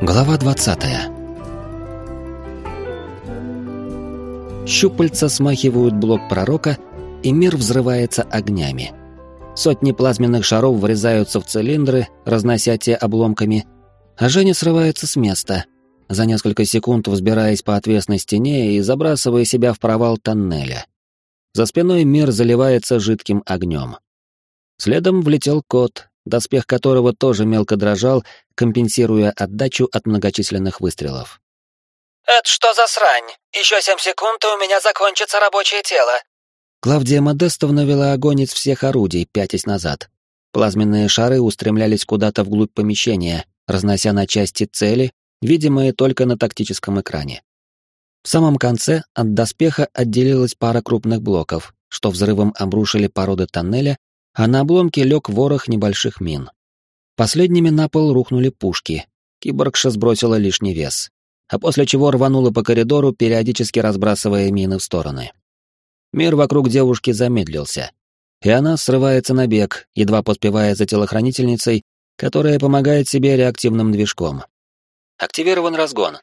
Глава 20 Щупальца смахивают блок пророка, и мир взрывается огнями. Сотни плазменных шаров врезаются в цилиндры, разнося те обломками, а Женя срывается с места, за несколько секунд взбираясь по отвесной стене и забрасывая себя в провал тоннеля. За спиной мир заливается жидким огнем. Следом влетел кот, доспех которого тоже мелко дрожал, компенсируя отдачу от многочисленных выстрелов. «Это что за срань? Еще семь секунд, и у меня закончится рабочее тело!» Клавдия Модестовна вела огонь из всех орудий, пятясь назад. Плазменные шары устремлялись куда-то вглубь помещения, разнося на части цели, видимые только на тактическом экране. В самом конце от доспеха отделилась пара крупных блоков, что взрывом обрушили породы тоннеля а на обломке лег ворох небольших мин. Последними на пол рухнули пушки. Киборгша сбросила лишний вес, а после чего рванула по коридору, периодически разбрасывая мины в стороны. Мир вокруг девушки замедлился, и она срывается на бег, едва поспевая за телохранительницей, которая помогает себе реактивным движком. Активирован разгон.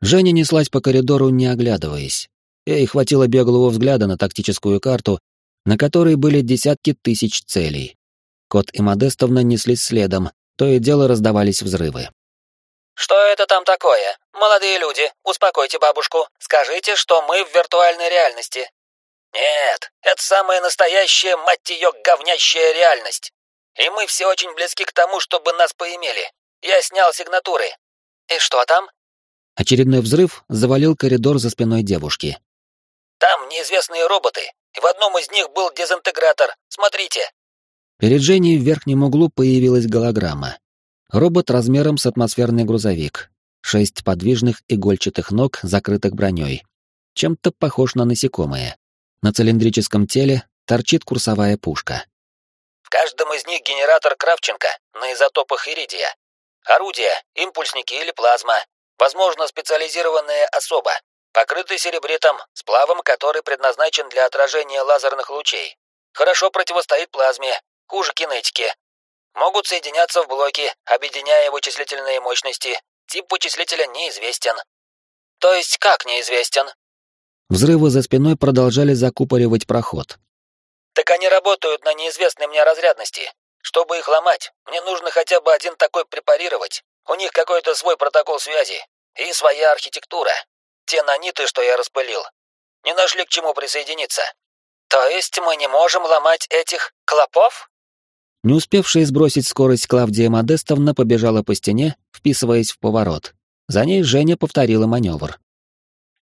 Женя неслась по коридору, не оглядываясь. Ей хватило беглого взгляда на тактическую карту, на которой были десятки тысяч целей. Кот и Модестовна неслись следом, то и дело раздавались взрывы. «Что это там такое? Молодые люди, успокойте бабушку, скажите, что мы в виртуальной реальности». «Нет, это самая настоящая, мать ее, говнящая реальность. И мы все очень близки к тому, чтобы нас поимели. Я снял сигнатуры. И что там?» Очередной взрыв завалил коридор за спиной девушки. «Там неизвестные роботы, и в одном из них был дезинтегратор. Смотрите!» Перед Женей в верхнем углу появилась голограмма. Робот размером с атмосферный грузовик. Шесть подвижных игольчатых ног, закрытых броней. Чем-то похож на насекомое. На цилиндрическом теле торчит курсовая пушка. В каждом из них генератор Кравченко на изотопах иридия. Орудия, импульсники или плазма. Возможно, специализированная особа покрытый серебритом, сплавом, который предназначен для отражения лазерных лучей. Хорошо противостоит плазме, хуже кинетики. Могут соединяться в блоки, объединяя вычислительные мощности. Тип вычислителя неизвестен. То есть как неизвестен? Взрывы за спиной продолжали закупоривать проход. Так они работают на неизвестной мне разрядности. Чтобы их ломать, мне нужно хотя бы один такой препарировать. У них какой-то свой протокол связи и своя архитектура. Те наниты, что я распылил, не нашли к чему присоединиться. То есть мы не можем ломать этих клопов? Не успевшая сбросить скорость Клавдия Модестовна побежала по стене, вписываясь в поворот. За ней Женя повторила маневр.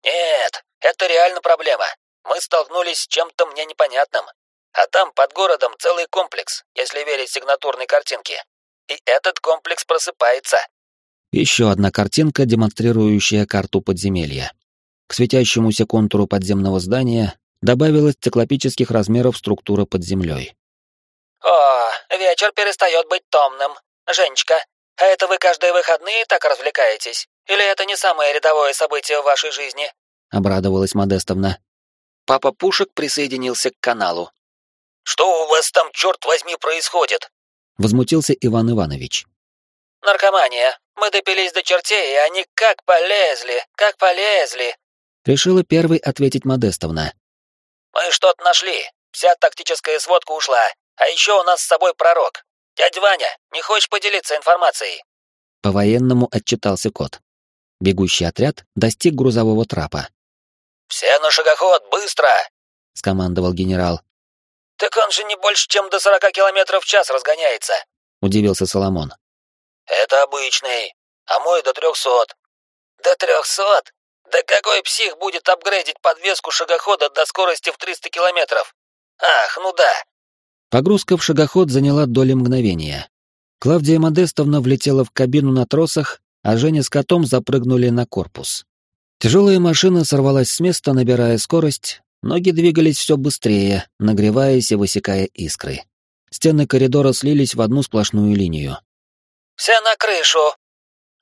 «Нет, это реально проблема. Мы столкнулись с чем-то мне непонятным. А там, под городом, целый комплекс, если верить сигнатурной картинке. И этот комплекс просыпается. Еще одна картинка, демонстрирующая карту подземелья. К светящемуся контуру подземного здания добавилась циклопических размеров структура под землей. «О, вечер перестает быть томным. Женечка, а это вы каждые выходные так развлекаетесь? Или это не самое рядовое событие в вашей жизни?» — обрадовалась Модестовна. Папа Пушек присоединился к каналу. «Что у вас там, черт возьми, происходит?» — возмутился Иван Иванович. «Наркомания. Мы допились до чертей, и они как полезли, как полезли!» Решила первой ответить Модестовна. «Мы что-то нашли. Вся тактическая сводка ушла. А еще у нас с собой пророк. Дядя Ваня, не хочешь поделиться информацией?» По-военному отчитался кот. Бегущий отряд достиг грузового трапа. «Все на шагоход, быстро!» — скомандовал генерал. «Так он же не больше, чем до сорока километров в час разгоняется!» — удивился Соломон. «Это обычный, а мой до трехсот». «До трехсот? Да какой псих будет апгрейдить подвеску шагохода до скорости в 300 километров? Ах, ну да». Погрузка в шагоход заняла доли мгновения. Клавдия Модестовна влетела в кабину на тросах, а Женя с котом запрыгнули на корпус. Тяжелая машина сорвалась с места, набирая скорость, ноги двигались все быстрее, нагреваясь и высекая искры. Стены коридора слились в одну сплошную линию. Все на крышу!»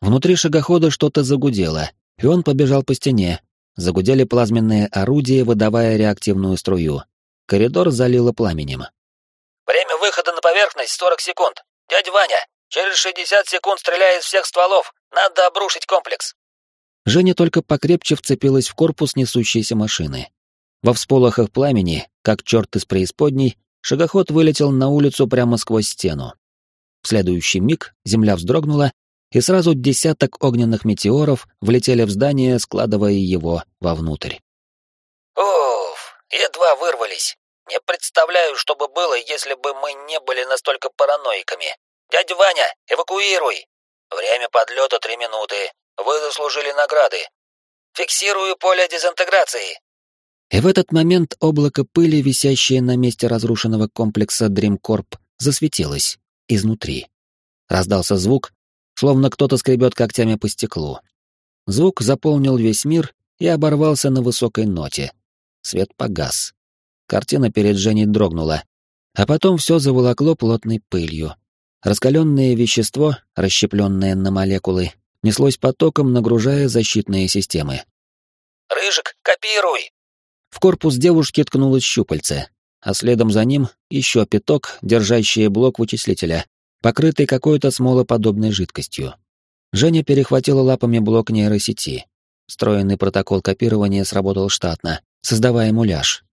Внутри шагохода что-то загудело, и он побежал по стене. Загудели плазменные орудия, выдавая реактивную струю. Коридор залило пламенем. «Время выхода на поверхность — 40 секунд. Дядя Ваня, через 60 секунд стреляй из всех стволов, Надо обрушить комплекс. Женя только покрепче вцепилась в корпус несущейся машины. Во всполохах пламени, как черт из преисподней, шагоход вылетел на улицу прямо сквозь стену. В следующий миг земля вздрогнула, и сразу десяток огненных метеоров влетели в здание, складывая его вовнутрь. Уф, едва вырвались. Не представляю, что бы было, если бы мы не были настолько параноиками. Дядя Ваня, эвакуируй! Время подлета три минуты. Вы заслужили награды. Фиксирую поле дезинтеграции. И в этот момент облако пыли, висящее на месте разрушенного комплекса Dreamcorp, засветилось изнутри. Раздался звук, словно кто-то скребет когтями по стеклу. Звук заполнил весь мир и оборвался на высокой ноте. Свет погас. Картина перед Женей дрогнула, а потом все заволокло плотной пылью. Раскаленное вещество, расщепленное на молекулы, неслось потоком, нагружая защитные системы. «Рыжик, копируй!» В корпус девушки ткнулось щупальце, а следом за ним еще пяток, держащий блок вычислителя, покрытый какой-то смолоподобной жидкостью. Женя перехватила лапами блок нейросети. Встроенный протокол копирования сработал штатно, создавая муляж.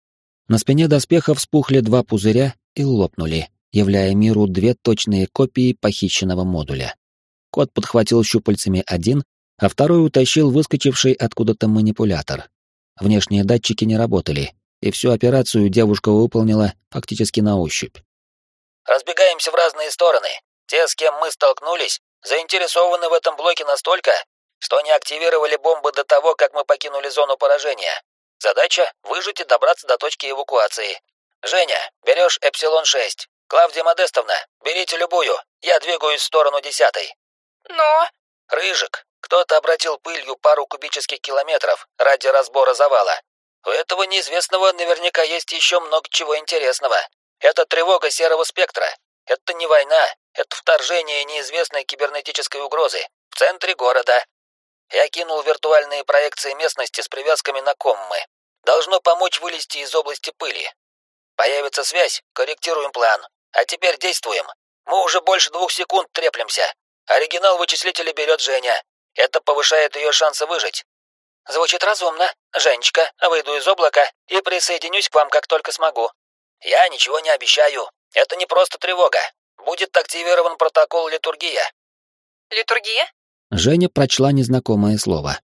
На спине доспеха вспухли два пузыря и лопнули, являя миру две точные копии похищенного модуля. Кот подхватил щупальцами один, а второй утащил выскочивший откуда-то манипулятор. Внешние датчики не работали, и всю операцию девушка выполнила фактически на ощупь. Разбегаемся в разные стороны. Те, с кем мы столкнулись, заинтересованы в этом блоке настолько, что не активировали бомбы до того, как мы покинули зону поражения. Задача — выжить и добраться до точки эвакуации. Женя, берешь Эпсилон-6. Клавдия Модестовна, берите любую. Я двигаюсь в сторону десятой. Но... Рыжик, кто-то обратил пылью пару кубических километров ради разбора завала. У этого неизвестного наверняка есть еще много чего интересного. Это тревога серого спектра. Это не война, это вторжение неизвестной кибернетической угрозы в центре города. Я кинул виртуальные проекции местности с привязками на коммы. Должно помочь вылезти из области пыли. Появится связь, корректируем план. А теперь действуем. Мы уже больше двух секунд треплемся. Оригинал вычислителя берет Женя. Это повышает ее шансы выжить. Звучит разумно. Женечка, выйду из облака и присоединюсь к вам, как только смогу. Я ничего не обещаю. Это не просто тревога. Будет активирован протокол литургия. Литургия? Женя прочла незнакомое слово.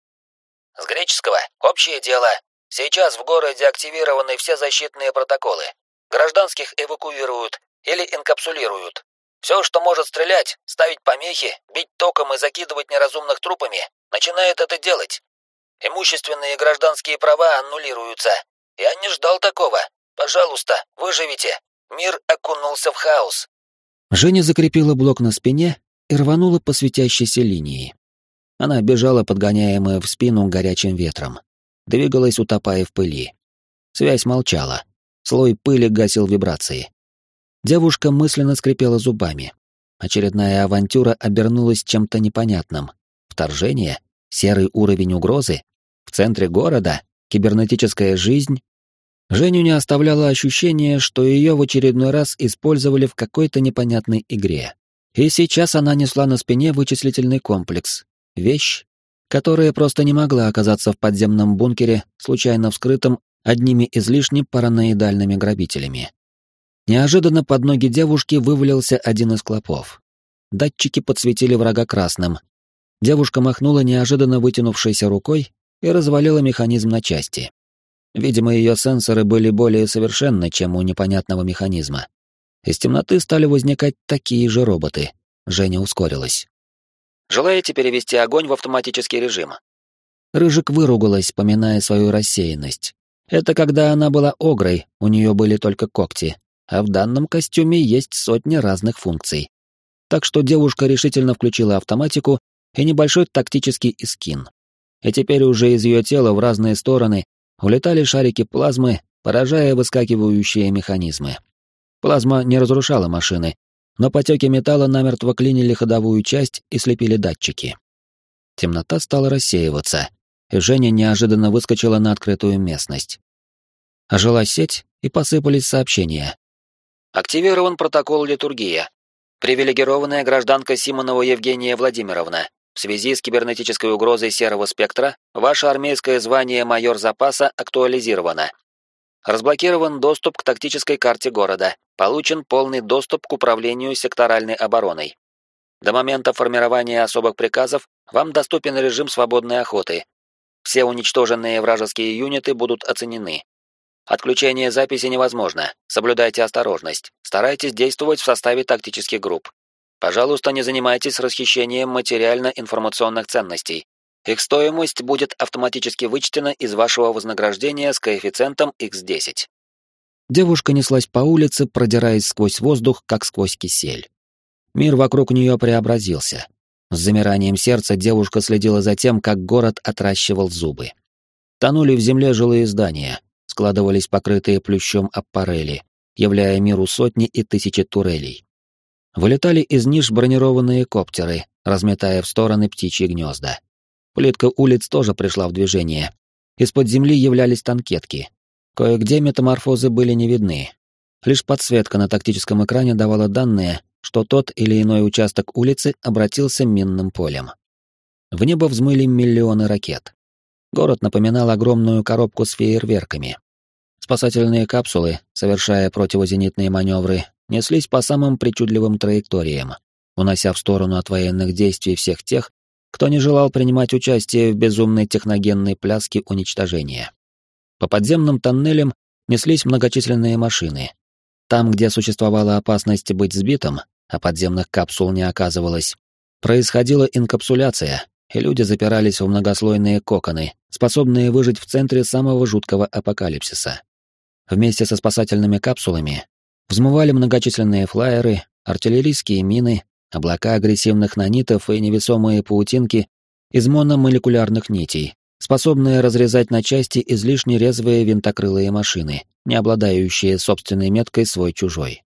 С греческого общее дело. Сейчас в городе активированы все защитные протоколы. Гражданских эвакуируют или инкапсулируют. Все, что может стрелять, ставить помехи, бить током и закидывать неразумных трупами, начинает это делать. Имущественные и гражданские права аннулируются. Я не ждал такого. Пожалуйста, выживите. Мир окунулся в хаос. Женя закрепила блок на спине и рванула по светящейся линии. Она бежала, подгоняемая в спину горячим ветром. Двигалась, утопая в пыли. Связь молчала. Слой пыли гасил вибрации. Девушка мысленно скрипела зубами. Очередная авантюра обернулась чем-то непонятным. Вторжение? Серый уровень угрозы? Центре города? Кибернетическая жизнь? Женю не оставляло ощущение, что ее в очередной раз использовали в какой-то непонятной игре. И сейчас она несла на спине вычислительный комплекс. Вещь, которая просто не могла оказаться в подземном бункере, случайно вскрытом одними излишне параноидальными грабителями. Неожиданно под ноги девушки вывалился один из клопов. Датчики подсветили врага красным. Девушка махнула неожиданно вытянувшейся рукой и развалила механизм на части. Видимо, ее сенсоры были более совершенны, чем у непонятного механизма. Из темноты стали возникать такие же роботы. Женя ускорилась. «Желаете перевести огонь в автоматический режим?» Рыжик выругалась, поминая свою рассеянность. Это когда она была огрой, у нее были только когти, а в данном костюме есть сотни разных функций. Так что девушка решительно включила автоматику и небольшой тактический искин. И теперь уже из ее тела в разные стороны улетали шарики плазмы, поражая выскакивающие механизмы. Плазма не разрушала машины, но потеки металла намертво клинили ходовую часть и слепили датчики. Темнота стала рассеиваться, и Женя неожиданно выскочила на открытую местность. Ожила сеть, и посыпались сообщения. Активирован протокол литургия. Привилегированная гражданка Симонова Евгения Владимировна. В связи с кибернетической угрозой серого спектра, ваше армейское звание майор запаса актуализировано. Разблокирован доступ к тактической карте города. Получен полный доступ к управлению секторальной обороной. До момента формирования особых приказов вам доступен режим свободной охоты. Все уничтоженные вражеские юниты будут оценены. Отключение записи невозможно. Соблюдайте осторожность. Старайтесь действовать в составе тактических групп. Пожалуйста, не занимайтесь расхищением материально-информационных ценностей. Их стоимость будет автоматически вычтена из вашего вознаграждения с коэффициентом x10. Девушка неслась по улице, продираясь сквозь воздух, как сквозь кисель. Мир вокруг нее преобразился. С замиранием сердца девушка следила за тем, как город отращивал зубы. Тонули в земле жилые здания, складывались покрытые плющом аппарели, являя миру сотни и тысячи турелей. Вылетали из ниш бронированные коптеры, разметая в стороны птичьи гнезда. Плитка улиц тоже пришла в движение. Из-под земли являлись танкетки. Кое-где метаморфозы были не видны. Лишь подсветка на тактическом экране давала данные, что тот или иной участок улицы обратился минным полем. В небо взмыли миллионы ракет. Город напоминал огромную коробку с фейерверками. Спасательные капсулы, совершая противозенитные маневры, неслись по самым причудливым траекториям, унося в сторону от военных действий всех тех, кто не желал принимать участие в безумной техногенной пляске уничтожения. По подземным тоннелям неслись многочисленные машины. Там, где существовала опасность быть сбитым, а подземных капсул не оказывалось, происходила инкапсуляция, и люди запирались в многослойные коконы, способные выжить в центре самого жуткого апокалипсиса. Вместе со спасательными капсулами взмывали многочисленные флайеры, артиллерийские мины, облака агрессивных нанитов и невесомые паутинки из мономолекулярных нитей, способные разрезать на части излишне резвые винтокрылые машины, не обладающие собственной меткой свой-чужой.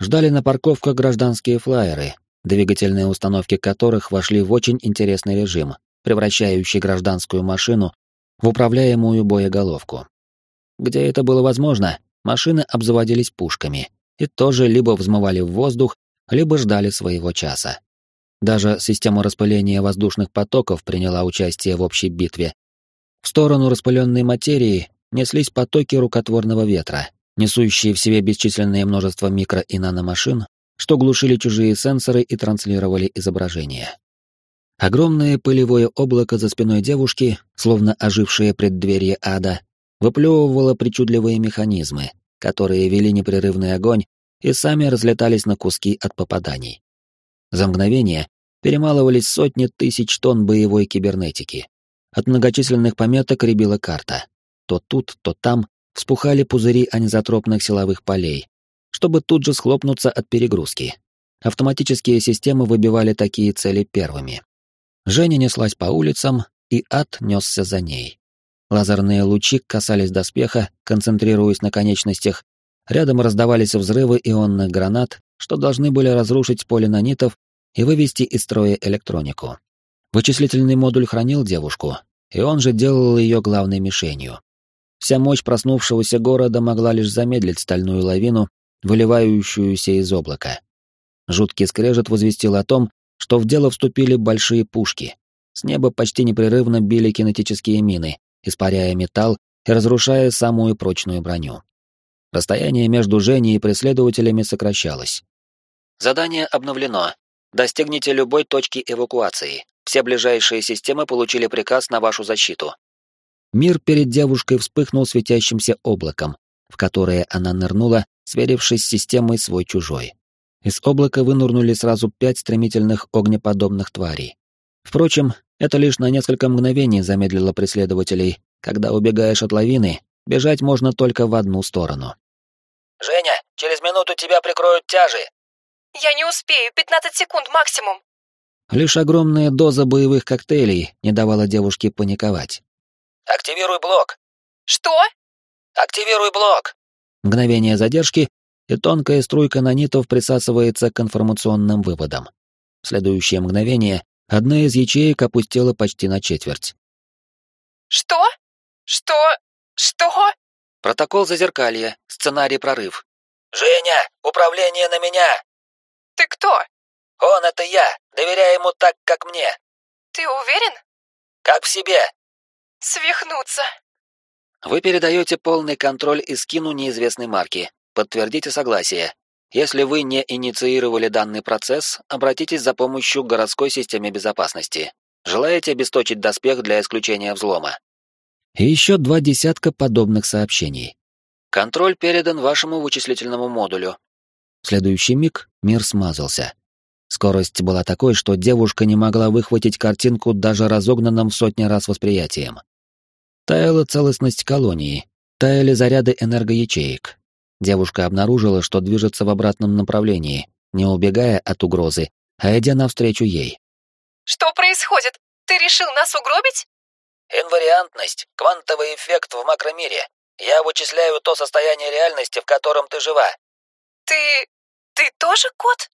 Ждали на парковках гражданские флайеры, двигательные установки которых вошли в очень интересный режим, превращающий гражданскую машину в управляемую боеголовку. Где это было возможно, машины обзаводились пушками и тоже либо взмывали в воздух, либо ждали своего часа. Даже система распыления воздушных потоков приняла участие в общей битве. В сторону распыленной материи неслись потоки рукотворного ветра, несущие в себе бесчисленное множество микро- и наномашин, что глушили чужие сенсоры и транслировали изображения. Огромное пылевое облако за спиной девушки, словно ожившее преддверие ада, выплевывало причудливые механизмы, которые вели непрерывный огонь и сами разлетались на куски от попаданий. За мгновение перемалывались сотни тысяч тонн боевой кибернетики. От многочисленных пометок рябила карта. То тут, то там вспухали пузыри анизотропных силовых полей, чтобы тут же схлопнуться от перегрузки. Автоматические системы выбивали такие цели первыми. Женя неслась по улицам, и ад несся за ней. Лазерные лучи касались доспеха, концентрируясь на конечностях. Рядом раздавались взрывы ионных гранат, что должны были разрушить поле нанитов и вывести из строя электронику. Вычислительный модуль хранил девушку, и он же делал ее главной мишенью. Вся мощь проснувшегося города могла лишь замедлить стальную лавину, выливающуюся из облака. Жуткий скрежет возвестил о том, что в дело вступили большие пушки. С неба почти непрерывно били кинетические мины, испаряя металл и разрушая самую прочную броню. Расстояние между Женей и преследователями сокращалось. Задание обновлено. Достигните любой точки эвакуации. Все ближайшие системы получили приказ на вашу защиту. Мир перед девушкой вспыхнул светящимся облаком, в которое она нырнула, сверившись с системой свой-чужой. Из облака вынурнули сразу пять стремительных огнеподобных тварей. Впрочем, это лишь на несколько мгновений замедлило преследователей. Когда убегаешь от лавины, бежать можно только в одну сторону. «Женя, через минуту тебя прикроют тяжи!» Я не успею, 15 секунд максимум. Лишь огромная доза боевых коктейлей не давала девушке паниковать. «Активируй блок!» Что? «Активируй блок!» Мгновение задержки, и тонкая струйка нанитов присасывается к информационным выводам. В следующее мгновение одна из ячеек опустела почти на четверть. Что? Что? Что? Протокол зазеркалья, сценарий прорыв. «Женя, управление на меня!» Ты кто? «Он — это я, доверяй ему так, как мне!» Ты уверен? Как в себе? Свихнуться. Вы передаете полный контроль и скину неизвестной марки. Подтвердите согласие. Если вы не инициировали данный процесс, обратитесь за помощью к городской системе безопасности. Желаете обесточить доспех для исключения взлома? И еще два десятка подобных сообщений. Контроль передан вашему вычислительному модулю. В следующий миг мир смазался. Скорость была такой, что девушка не могла выхватить картинку даже разогнанным в сотни раз восприятием. Таяла целостность колонии, таяли заряды энергоячеек. Девушка обнаружила, что движется в обратном направлении, не убегая от угрозы, а идя навстречу ей. Что происходит? Ты решил нас угробить? Инвариантность, квантовый эффект в макромире. Я вычисляю то состояние реальности, в котором ты жива. Ты... ты тоже кот?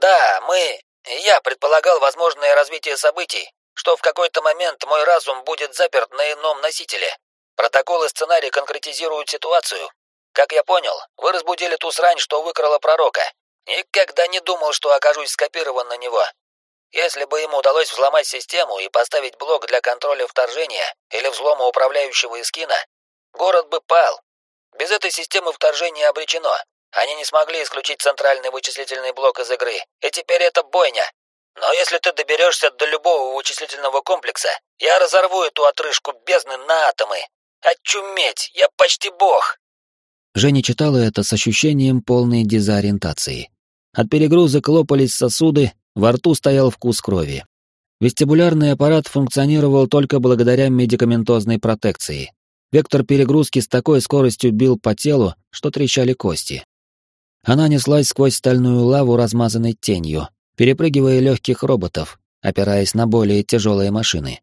Да, мы... Я предполагал возможное развитие событий, что в какой-то момент мой разум будет заперт на ином носителе. Протокол и сценарий конкретизируют ситуацию. Как я понял, вы разбудили ту срань, что выкрала пророка. Никогда не думал, что окажусь скопирован на него. Если бы ему удалось взломать систему и поставить блок для контроля вторжения или взлома управляющего эскина, город бы пал. Без этой системы вторжение обречено. Они не смогли исключить центральный вычислительный блок из игры, и теперь это бойня. Но если ты доберешься до любого вычислительного комплекса, я разорву эту отрыжку бездны на атомы. Очуметь, я почти бог. Женя читала это с ощущением полной дезориентации. От перегрузок лопались сосуды, во рту стоял вкус крови. Вестибулярный аппарат функционировал только благодаря медикаментозной протекции. Вектор перегрузки с такой скоростью бил по телу, что трещали кости. Она неслась сквозь стальную лаву размазанной тенью, перепрыгивая легких роботов, опираясь на более тяжелые машины.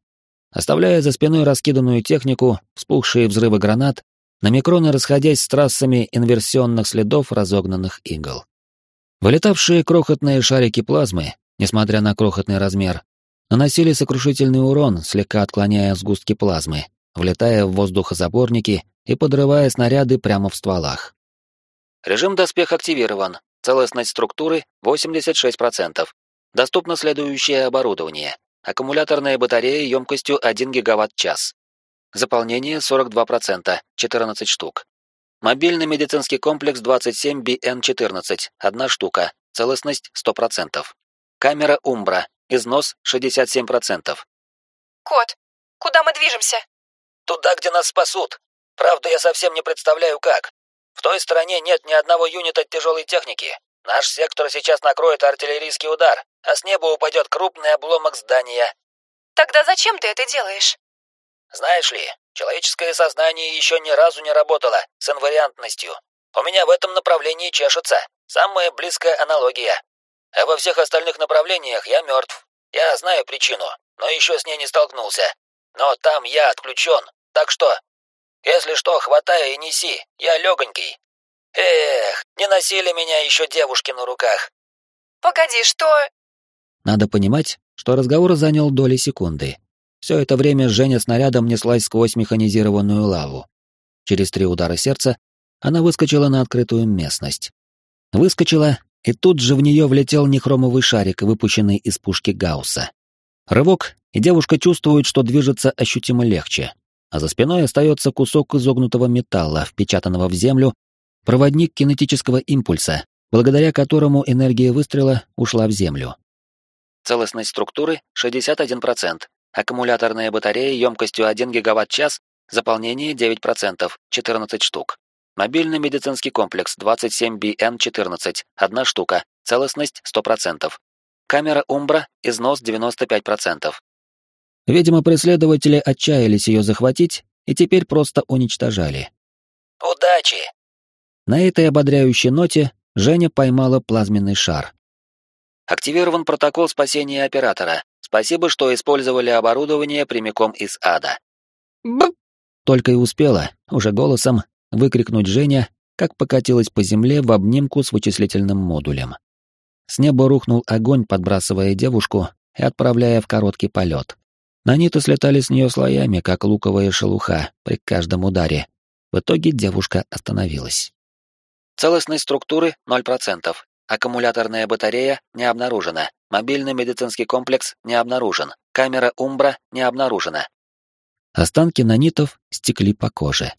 Оставляя за спиной раскиданную технику, вспухшие взрывы гранат, на микроны расходясь с трассами инверсионных следов разогнанных игл. Вылетавшие крохотные шарики плазмы, несмотря на крохотный размер, наносили сокрушительный урон, слегка отклоняя сгустки плазмы, влетая в воздухозаборники и подрывая снаряды прямо в стволах. Режим доспех активирован. Целостность структуры 86%. Доступно следующее оборудование. Аккумуляторная батарея емкостью 1 гигаватт-час. Заполнение 42%, 14 штук. Мобильный медицинский комплекс 27BN14, одна штука. Целостность 100%. Камера Умбра, износ 67%. Кот, куда мы движемся? Туда, где нас спасут. Правда, я совсем не представляю как. В той стороне нет ни одного юнита тяжелой техники. Наш сектор сейчас накроет артиллерийский удар, а с неба упадет крупный обломок здания. Тогда зачем ты это делаешь? Знаешь ли, человеческое сознание еще ни разу не работало с инвариантностью. У меня в этом направлении чешется. Самая близкая аналогия. А во всех остальных направлениях я мертв. Я знаю причину, но еще с ней не столкнулся. Но там я отключен, так что если что, хватай и неси, я легонький. Эх, не носили меня еще девушки на руках. Погоди, что... Надо понимать, что разговор занял доли секунды. Все это время Женя снарядом неслась сквозь механизированную лаву. Через три удара сердца она выскочила на открытую местность. Выскочила, и тут же в нее влетел нехромовый шарик, выпущенный из пушки Гаусса. Рывок, и девушка чувствует, что движется ощутимо легче а за спиной остается кусок изогнутого металла, впечатанного в землю, проводник кинетического импульса, благодаря которому энергия выстрела ушла в землю. Целостность структуры 61%, аккумуляторная батарея емкостью 1 гигаватт-час, заполнение 9%, 14 штук. Мобильный медицинский комплекс 27BN14, одна штука, целостность 100%. Камера Умбра, износ 95%. Видимо, преследователи отчаялись ее захватить и теперь просто уничтожали. «Удачи!» На этой ободряющей ноте Женя поймала плазменный шар. Активирован протокол спасения оператора. Спасибо, что использовали оборудование прямиком из ада. Б! Только и успела, уже голосом, выкрикнуть Женя, как покатилась по земле в обнимку с вычислительным модулем. С неба рухнул огонь, подбрасывая девушку и отправляя в короткий полет. Наниты слетали с нее слоями, как луковая шелуха при каждом ударе. В итоге девушка остановилась. Целостность структуры 0%. Аккумуляторная батарея не обнаружена. Мобильный медицинский комплекс не обнаружен. Камера Умбра не обнаружена. Останки нанитов стекли по коже.